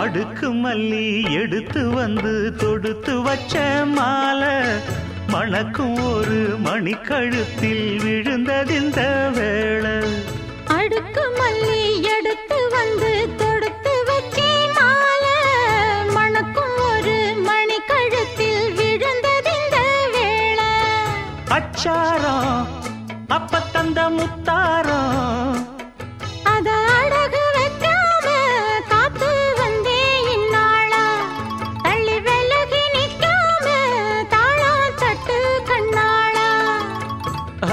அடுக்கு மல்லி எடுத்து வந்து தொடுத்து வச்ச மாலை. மணக்கும் ஒரு மணிக்கழுத்தில் விழுந்ததிந்த வேளை. அடுக்கு மல்லி எடுத்து வந்து தொடுத்து வச்சேன் மாலை. மணக்கும் ஒரு மணி கழுத்தில் விழுந்ததிந்த வேளை. அச்சாரம் அப்ப தந்த முத்தாரம்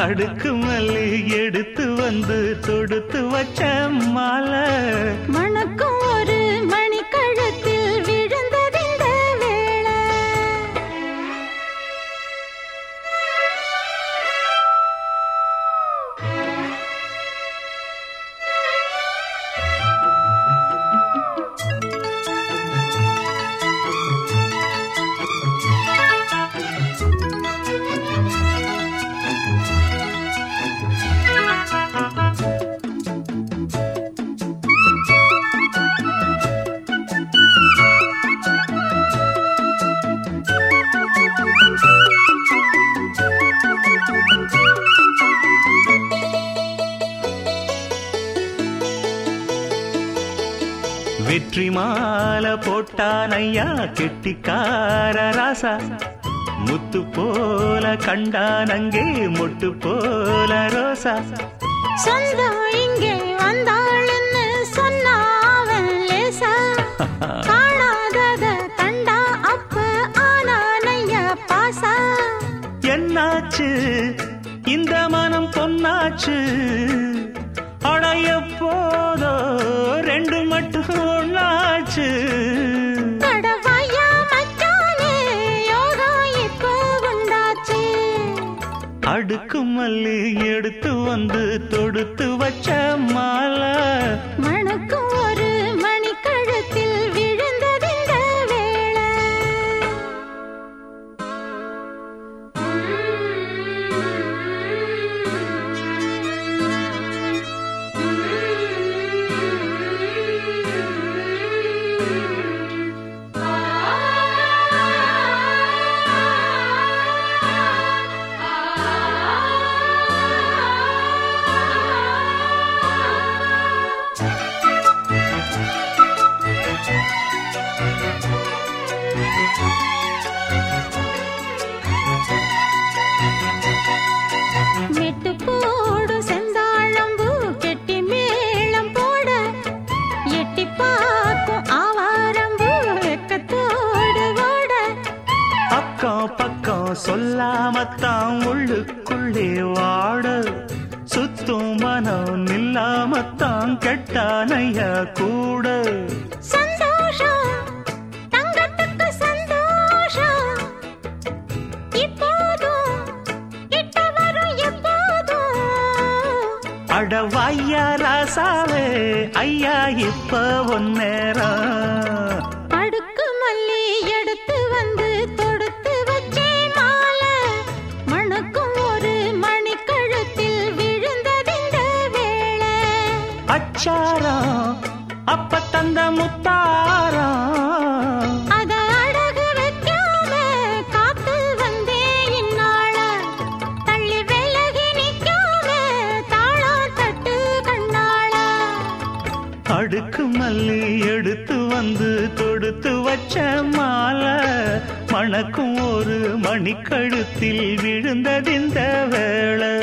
அடுக்கு மல்லி எடுத்து வந்து தொடுத்து வச்ச மாலை. மணக்கும் வெற்றி மாலை போட்டான் ஐயா கெட்டிக்கார ராசா. முத்து போல கண்டான் அங்கே மொட்டு போல ரோசா. சொந்தம் இங்கே வந்தாளுன்னு சொன்னா அவன் லேசா. காணாதத கண்டா அப்ப ஆனானைய பாசா. என்னாச்சு? இந்த மனம் பொன்னாச்சு. அடுக்கு மல்லி எடுத்து வந்து தொடுத்து வச்ச மாலை. சொல்லாமத்தான் உள்ளுக்குள்ளே வாட. சுத்தும் மனம் நில்லாமத்தான் கெட்டானையா கூட. அடவாய்யா ராசாவே ஐயா இப்ப ஒன்னேரம் அச்சாரம் அப்ப தந்த முத்தாரம் அத அடகு வைக்காம காத்து வந்தே இந்நாளா. தள்ளி விலகி நிக்காம தாளம் தட்டு கண்ணாளா. அடுக்கு மல்லி எடுத்து வந்து தொடுத்து வச்ச மாலை. மணக்கும் ஒரு மணிக்கழுத்தில் விழுந்ததிந்த வேளை.